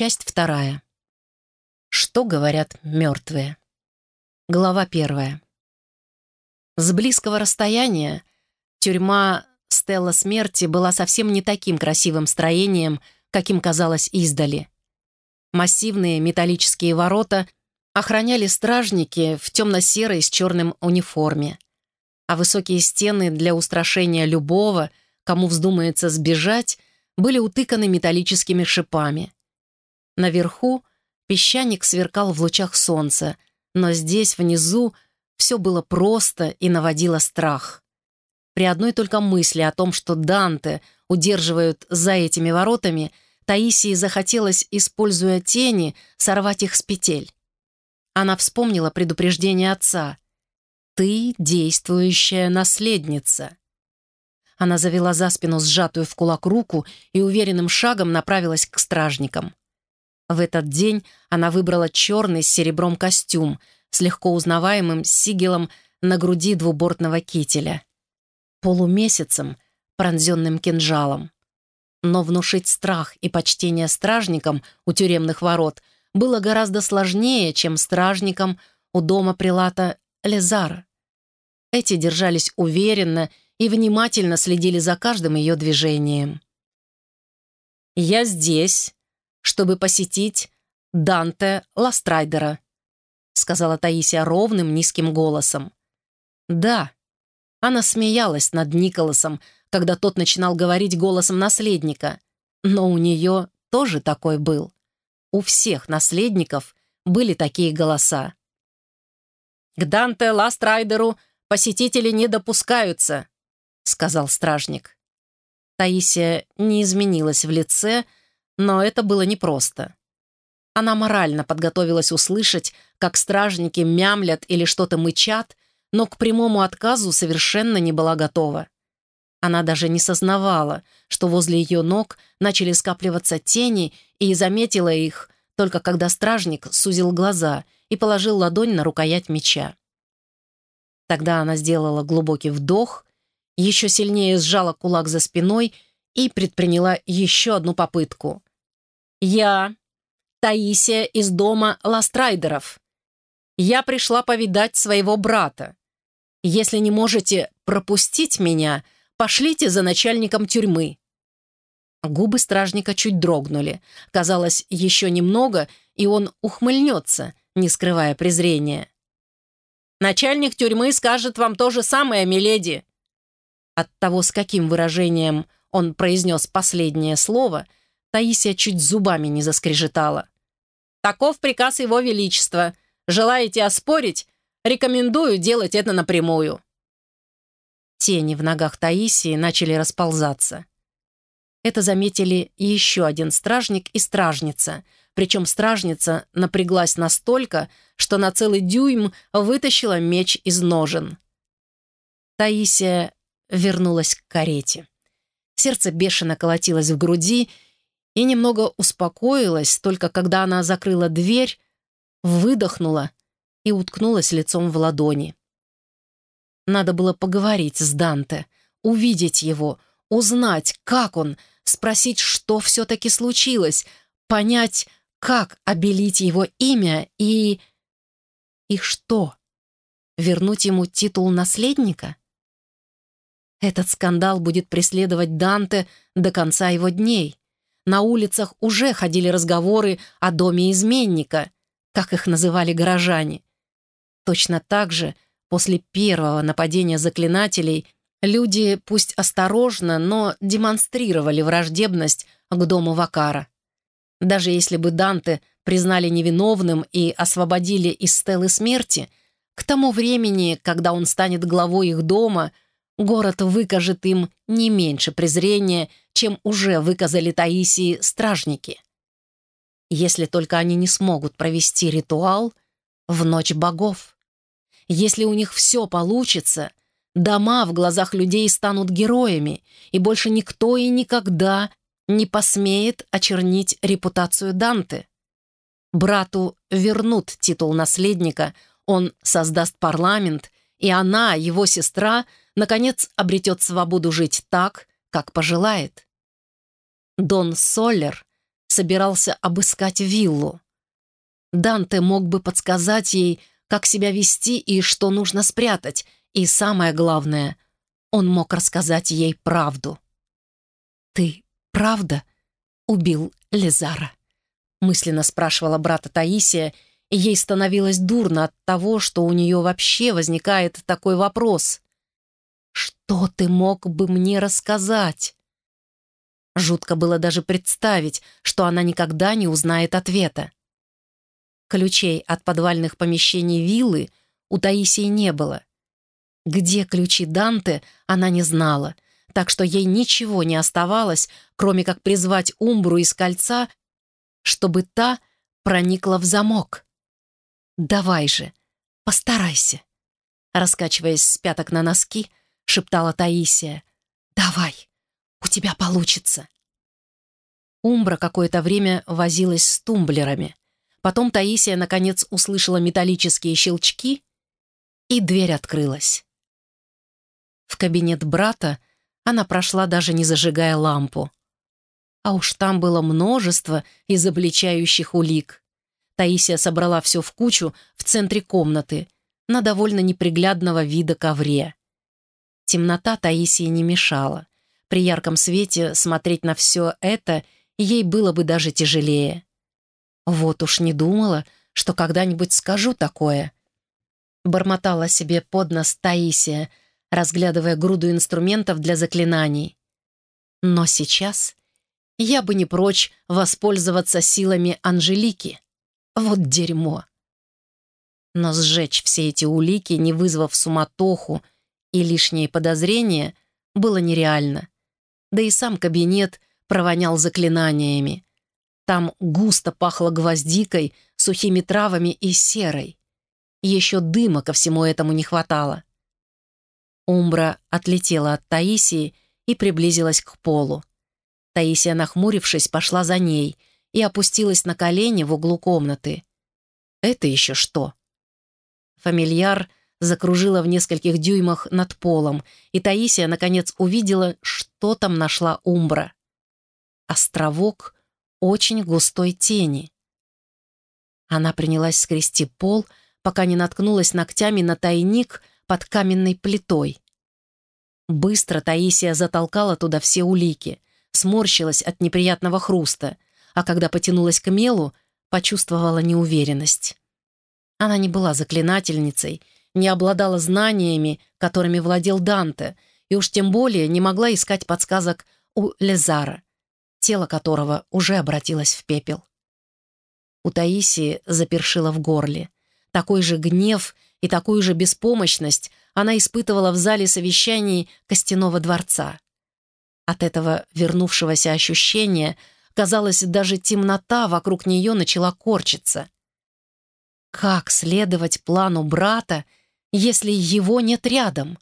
Часть вторая. Что говорят мертвые? Глава первая. С близкого расстояния тюрьма Стелла Смерти была совсем не таким красивым строением, каким казалось издали. Массивные металлические ворота охраняли стражники в темно-серой с черным униформе, а высокие стены для устрашения любого, кому вздумается сбежать, были утыканы металлическими шипами. Наверху песчаник сверкал в лучах солнца, но здесь, внизу, все было просто и наводило страх. При одной только мысли о том, что Данте удерживают за этими воротами, Таисии захотелось, используя тени, сорвать их с петель. Она вспомнила предупреждение отца. «Ты действующая наследница». Она завела за спину сжатую в кулак руку и уверенным шагом направилась к стражникам. В этот день она выбрала черный с серебром костюм с легко узнаваемым сигелом на груди двубортного кителя. Полумесяцем, пронзенным кинжалом. Но внушить страх и почтение стражникам у тюремных ворот было гораздо сложнее, чем стражникам у дома прелата Лезара. Эти держались уверенно и внимательно следили за каждым ее движением. «Я здесь, чтобы посетить Данте Ластрайдера», сказала Таисия ровным низким голосом. «Да». Она смеялась над Николасом, когда тот начинал говорить голосом наследника, но у нее тоже такой был. У всех наследников были такие голоса. «К Данте Ластрайдеру посетители не допускаются», сказал стражник. Таисия не изменилась в лице, но это было непросто. Она морально подготовилась услышать, как стражники мямлят или что-то мычат, но к прямому отказу совершенно не была готова. Она даже не сознавала, что возле ее ног начали скапливаться тени, и заметила их, только когда стражник сузил глаза и положил ладонь на рукоять меча. Тогда она сделала глубокий вдох еще сильнее сжала кулак за спиной и предприняла еще одну попытку. «Я Таисия из дома Ластрайдеров. Я пришла повидать своего брата. Если не можете пропустить меня, пошлите за начальником тюрьмы». Губы стражника чуть дрогнули. Казалось, еще немного, и он ухмыльнется, не скрывая презрения. «Начальник тюрьмы скажет вам то же самое, миледи», от того, с каким выражением он произнес последнее слово, Таисия чуть зубами не заскрежетала. «Таков приказ Его Величества. Желаете оспорить? Рекомендую делать это напрямую». Тени в ногах Таисии начали расползаться. Это заметили еще один стражник и стражница, причем стражница напряглась настолько, что на целый дюйм вытащила меч из ножен. Таисия вернулась к карете. Сердце бешено колотилось в груди и немного успокоилось, только когда она закрыла дверь, выдохнула и уткнулась лицом в ладони. Надо было поговорить с Данте, увидеть его, узнать, как он, спросить, что все-таки случилось, понять, как обелить его имя и... И что? Вернуть ему титул наследника? Этот скандал будет преследовать Данте до конца его дней. На улицах уже ходили разговоры о доме изменника, как их называли горожане. Точно так же после первого нападения заклинателей люди, пусть осторожно, но демонстрировали враждебность к дому Вакара. Даже если бы Данте признали невиновным и освободили из стелы смерти, к тому времени, когда он станет главой их дома – город выкажет им не меньше презрения, чем уже выказали Таисии стражники. Если только они не смогут провести ритуал в ночь богов. Если у них все получится, дома в глазах людей станут героями, и больше никто и никогда не посмеет очернить репутацию Данте. Брату вернут титул наследника, он создаст парламент, и она, его сестра, наконец обретет свободу жить так, как пожелает. Дон Соллер собирался обыскать виллу. Данте мог бы подсказать ей, как себя вести и что нужно спрятать, и самое главное, он мог рассказать ей правду. «Ты правда убил Лизара?» мысленно спрашивала брата Таисия, и ей становилось дурно от того, что у нее вообще возникает такой вопрос. «Что ты мог бы мне рассказать?» Жутко было даже представить, что она никогда не узнает ответа. Ключей от подвальных помещений виллы у Таисии не было. Где ключи Данте, она не знала, так что ей ничего не оставалось, кроме как призвать Умбру из кольца, чтобы та проникла в замок. «Давай же, постарайся», раскачиваясь с пяток на носки, шептала Таисия. «Давай, у тебя получится». Умбра какое-то время возилась с тумблерами. Потом Таисия, наконец, услышала металлические щелчки, и дверь открылась. В кабинет брата она прошла, даже не зажигая лампу. А уж там было множество изобличающих улик. Таисия собрала все в кучу в центре комнаты, на довольно неприглядного вида ковре. Темнота Таисии не мешала. При ярком свете смотреть на все это ей было бы даже тяжелее. Вот уж не думала, что когда-нибудь скажу такое. Бормотала себе под нос Таисия, разглядывая груду инструментов для заклинаний. Но сейчас я бы не прочь воспользоваться силами Анжелики. Вот дерьмо. Но сжечь все эти улики, не вызвав суматоху и лишние подозрения, было нереально. Да и сам кабинет провонял заклинаниями. Там густо пахло гвоздикой, сухими травами и серой. Еще дыма ко всему этому не хватало. Умбра отлетела от Таисии и приблизилась к полу. Таисия, нахмурившись, пошла за ней и опустилась на колени в углу комнаты. «Это еще что?» Фамильяр закружила в нескольких дюймах над полом, и Таисия, наконец, увидела, что там нашла Умбра. Островок очень густой тени. Она принялась скрести пол, пока не наткнулась ногтями на тайник под каменной плитой. Быстро Таисия затолкала туда все улики, сморщилась от неприятного хруста, а когда потянулась к мелу, почувствовала неуверенность. Она не была заклинательницей, не обладала знаниями, которыми владел Данте, и уж тем более не могла искать подсказок у Лезара, тело которого уже обратилось в пепел. У Таисии запершило в горле. Такой же гнев и такую же беспомощность она испытывала в зале совещаний Костяного дворца. От этого вернувшегося ощущения, казалось, даже темнота вокруг нее начала корчиться. Как следовать плану брата, если его нет рядом?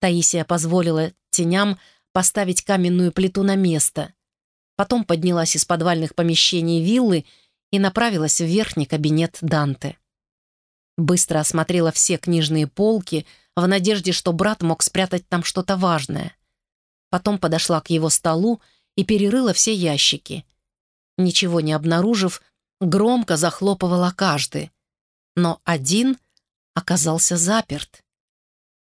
Таисия позволила теням поставить каменную плиту на место. Потом поднялась из подвальных помещений виллы и направилась в верхний кабинет Данте. Быстро осмотрела все книжные полки в надежде, что брат мог спрятать там что-то важное. Потом подошла к его столу и перерыла все ящики. Ничего не обнаружив, громко захлопывала каждый. Но один оказался заперт.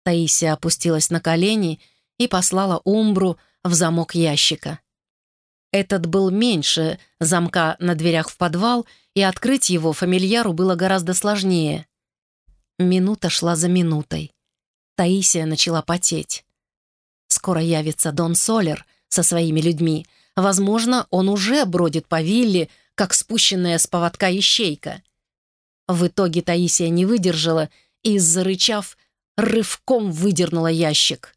Таисия опустилась на колени и послала Умбру в замок ящика. Этот был меньше замка на дверях в подвал, и открыть его фамильяру было гораздо сложнее. Минута шла за минутой. Таисия начала потеть. Скоро явится Дон Солер со своими людьми. Возможно, он уже бродит по вилле, как спущенная с поводка ищейка. В итоге Таисия не выдержала и, зарычав, рывком выдернула ящик.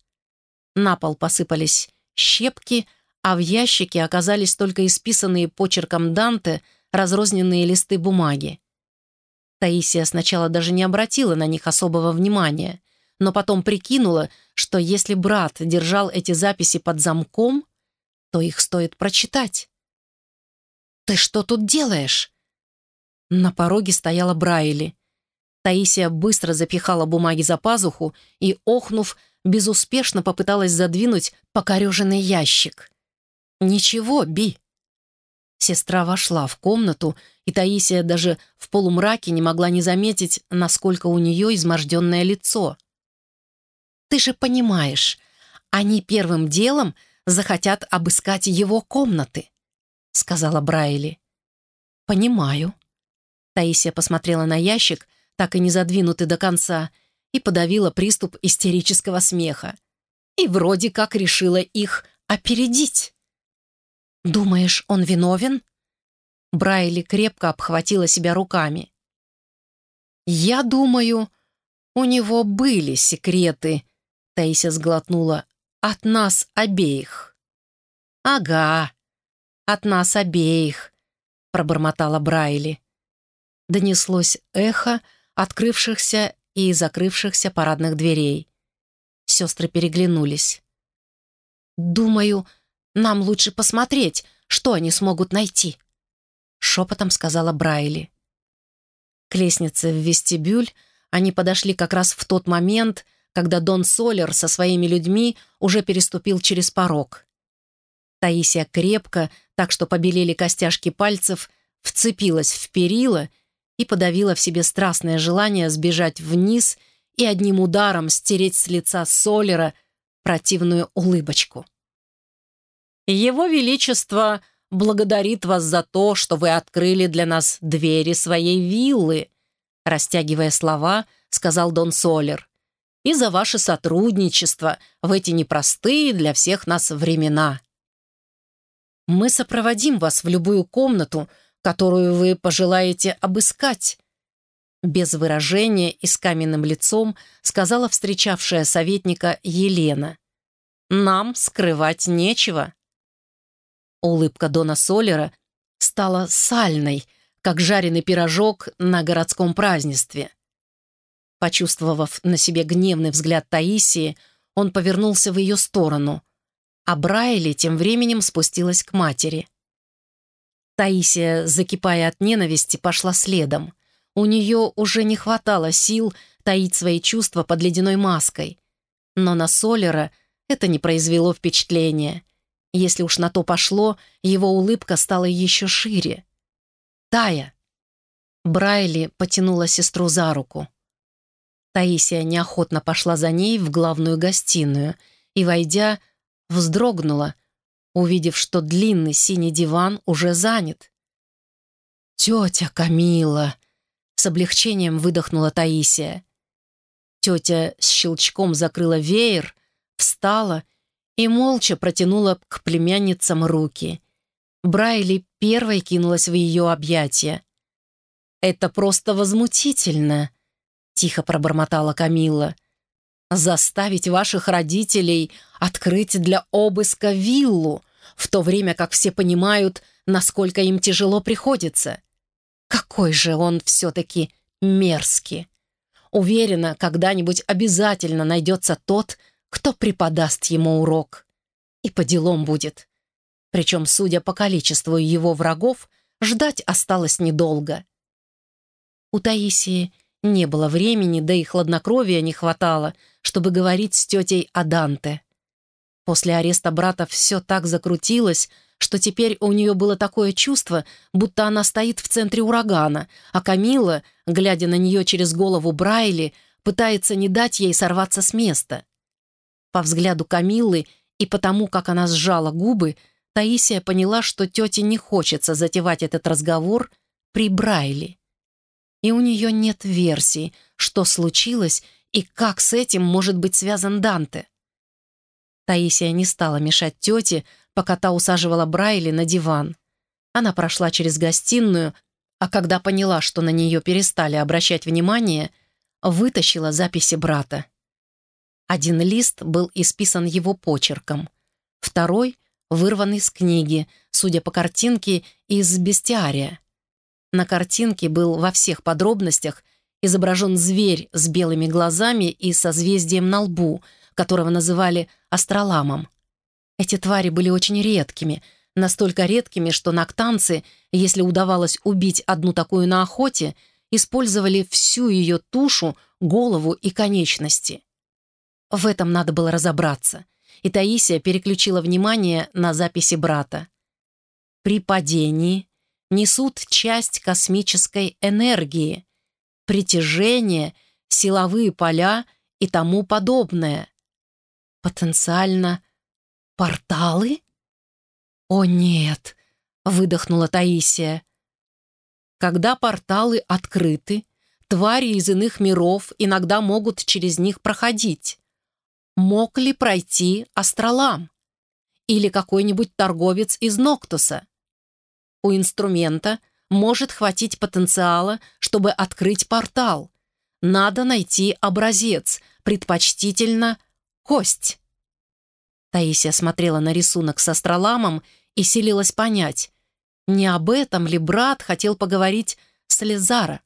На пол посыпались щепки, а в ящике оказались только исписанные почерком Данте разрозненные листы бумаги. Таисия сначала даже не обратила на них особого внимания, но потом прикинула, что если брат держал эти записи под замком, то их стоит прочитать. «Ты что тут делаешь?» На пороге стояла Брайли. Таисия быстро запихала бумаги за пазуху и, охнув, безуспешно попыталась задвинуть покореженный ящик. «Ничего, Би». Сестра вошла в комнату, и Таисия даже в полумраке не могла не заметить, насколько у нее изможденное лицо. «Ты же понимаешь, они первым делом захотят обыскать его комнаты», — сказала Брайли. «Понимаю». Таисия посмотрела на ящик, так и не задвинутый до конца, и подавила приступ истерического смеха. И вроде как решила их опередить. «Думаешь, он виновен?» Брайли крепко обхватила себя руками. «Я думаю, у него были секреты», — Таися сглотнула, — «от нас обеих». «Ага, от нас обеих», — пробормотала Брайли. Донеслось эхо открывшихся и закрывшихся парадных дверей. Сестры переглянулись. «Думаю, нам лучше посмотреть, что они смогут найти», — шепотом сказала Брайли. К лестнице в вестибюль они подошли как раз в тот момент, когда Дон Солер со своими людьми уже переступил через порог. Таисия крепко, так что побелели костяшки пальцев, вцепилась в перила и подавила в себе страстное желание сбежать вниз и одним ударом стереть с лица Солера противную улыбочку. Его Величество благодарит вас за то, что вы открыли для нас двери своей виллы», растягивая слова, сказал Дон Солер, «и за ваше сотрудничество в эти непростые для всех нас времена». «Мы сопроводим вас в любую комнату, которую вы пожелаете обыскать», без выражения и с каменным лицом сказала встречавшая советника Елена. «Нам скрывать нечего». Улыбка Дона Солера стала сальной, как жареный пирожок на городском празднестве. Почувствовав на себе гневный взгляд Таисии, он повернулся в ее сторону, а Брайли тем временем спустилась к матери. Таисия, закипая от ненависти, пошла следом. У нее уже не хватало сил таить свои чувства под ледяной маской. Но на Солера это не произвело впечатления. Если уж на то пошло, его улыбка стала еще шире. «Тая!» Брайли потянула сестру за руку. Таисия неохотно пошла за ней в главную гостиную и, войдя, вздрогнула, увидев, что длинный синий диван уже занят. «Тетя Камила!» — с облегчением выдохнула Таисия. Тетя с щелчком закрыла веер, встала и молча протянула к племянницам руки. Брайли первой кинулась в ее объятия. «Это просто возмутительно», — тихо пробормотала Камилла. «Заставить ваших родителей открыть для обыска виллу, в то время как все понимают, насколько им тяжело приходится. Какой же он все-таки мерзкий. Уверена, когда-нибудь обязательно найдется тот, кто преподаст ему урок. И по делам будет. Причем, судя по количеству его врагов, ждать осталось недолго. У Таисии не было времени, да и хладнокровия не хватало, чтобы говорить с тетей о Данте. После ареста брата все так закрутилось, что теперь у нее было такое чувство, будто она стоит в центре урагана, а Камила, глядя на нее через голову Брайли, пытается не дать ей сорваться с места. По взгляду Камиллы и потому, как она сжала губы, Таисия поняла, что тете не хочется затевать этот разговор при Брайле. И у нее нет версии, что случилось и как с этим может быть связан Данте. Таисия не стала мешать тете, пока та усаживала Брайли на диван. Она прошла через гостиную, а когда поняла, что на нее перестали обращать внимание, вытащила записи брата. Один лист был исписан его почерком, второй — вырван из книги, судя по картинке, из бестиария. На картинке был во всех подробностях изображен зверь с белыми глазами и созвездием на лбу, которого называли астроламом. Эти твари были очень редкими, настолько редкими, что нактанцы, если удавалось убить одну такую на охоте, использовали всю ее тушу, голову и конечности. В этом надо было разобраться, и Таисия переключила внимание на записи брата. при падении несут часть космической энергии, притяжение, силовые поля и тому подобное. Потенциально порталы? О нет, выдохнула Таисия. Когда порталы открыты, твари из иных миров иногда могут через них проходить. Мог ли пройти астролам? Или какой-нибудь торговец из Ноктуса? У инструмента может хватить потенциала, чтобы открыть портал. Надо найти образец, предпочтительно кость. Таисия смотрела на рисунок с астроламом и силилась понять, не об этом ли брат хотел поговорить с Лизара.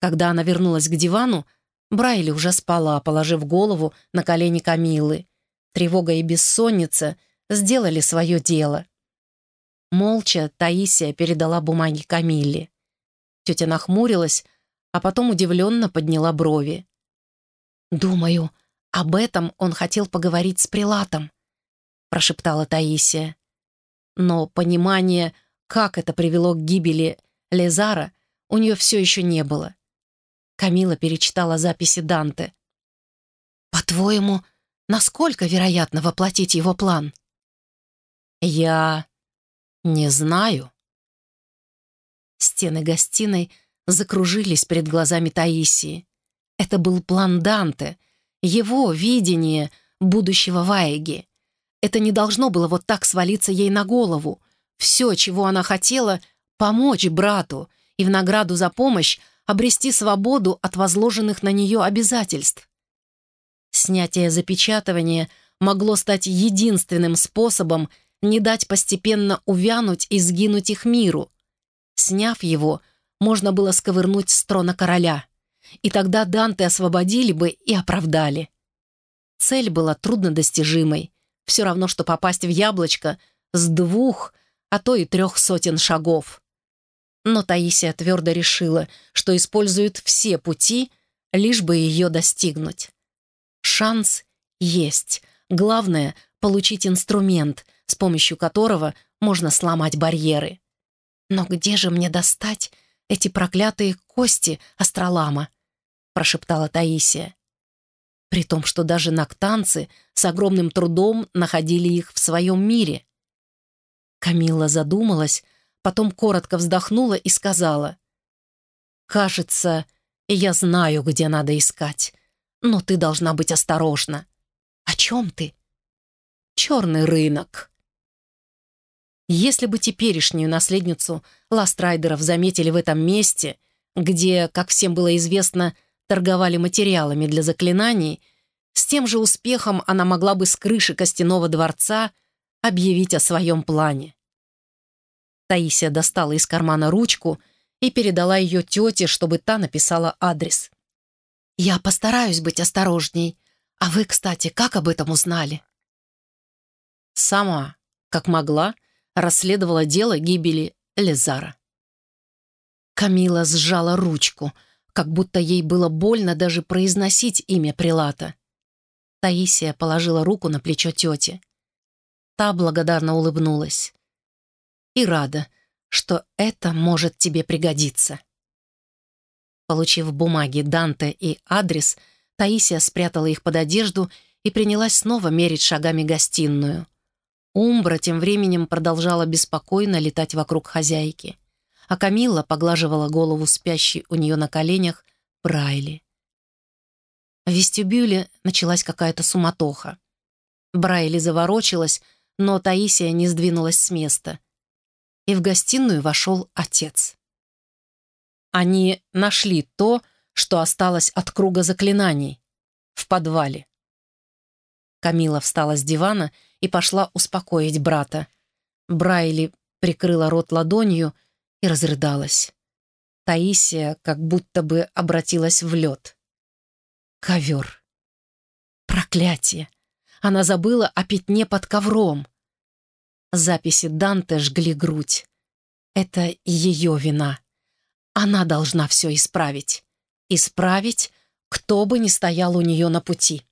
Когда она вернулась к дивану, Брайли уже спала, положив голову на колени Камилы. Тревога и бессонница сделали свое дело. Молча Таисия передала бумаги Камилле. Тетя нахмурилась, а потом удивленно подняла брови. «Думаю, об этом он хотел поговорить с Прилатом», прошептала Таисия. Но понимание, как это привело к гибели Лезара, у нее все еще не было. Камила перечитала записи Данте. «По-твоему, насколько вероятно воплотить его план?» «Я не знаю». Стены гостиной закружились перед глазами Таисии. Это был план Данте, его видение будущего Ваеги. Это не должно было вот так свалиться ей на голову. Все, чего она хотела — помочь брату и в награду за помощь обрести свободу от возложенных на нее обязательств. Снятие запечатывания могло стать единственным способом не дать постепенно увянуть и сгинуть их миру. Сняв его, можно было сковырнуть с трона короля, и тогда Данте освободили бы и оправдали. Цель была труднодостижимой, все равно, что попасть в яблочко с двух, а то и трех сотен шагов. Но Таисия твердо решила, что использует все пути, лишь бы ее достигнуть. Шанс есть. Главное — получить инструмент, с помощью которого можно сломать барьеры. Но где же мне достать эти проклятые кости астролама?» — прошептала Таисия при том, что даже нактанцы с огромным трудом находили их в своем мире. Камила задумалась, потом коротко вздохнула и сказала, «Кажется, я знаю, где надо искать, но ты должна быть осторожна». «О чем ты?» «Черный рынок». Если бы теперешнюю наследницу Ластрайдеров заметили в этом месте, где, как всем было известно, торговали материалами для заклинаний, с тем же успехом она могла бы с крыши костяного дворца объявить о своем плане. Таисия достала из кармана ручку и передала ее тете, чтобы та написала адрес. «Я постараюсь быть осторожней. А вы, кстати, как об этом узнали?» Сама, как могла, расследовала дело гибели Лезара. Камила сжала ручку — как будто ей было больно даже произносить имя Прилата. Таисия положила руку на плечо тети. Та благодарно улыбнулась. «И рада, что это может тебе пригодиться». Получив бумаги Данте и адрес, Таисия спрятала их под одежду и принялась снова мерить шагами гостиную. Умбра тем временем продолжала беспокойно летать вокруг хозяйки а Камилла поглаживала голову спящей у нее на коленях Брайли. В вестибюле началась какая-то суматоха. Брайли заворочилась, но Таисия не сдвинулась с места. И в гостиную вошел отец. Они нашли то, что осталось от круга заклинаний, в подвале. Камила встала с дивана и пошла успокоить брата. Брайли прикрыла рот ладонью и разрыдалась. Таисия как будто бы обратилась в лед. Ковер. Проклятие! Она забыла о пятне под ковром. Записи Данте жгли грудь. Это ее вина. Она должна все исправить. Исправить, кто бы ни стоял у нее на пути.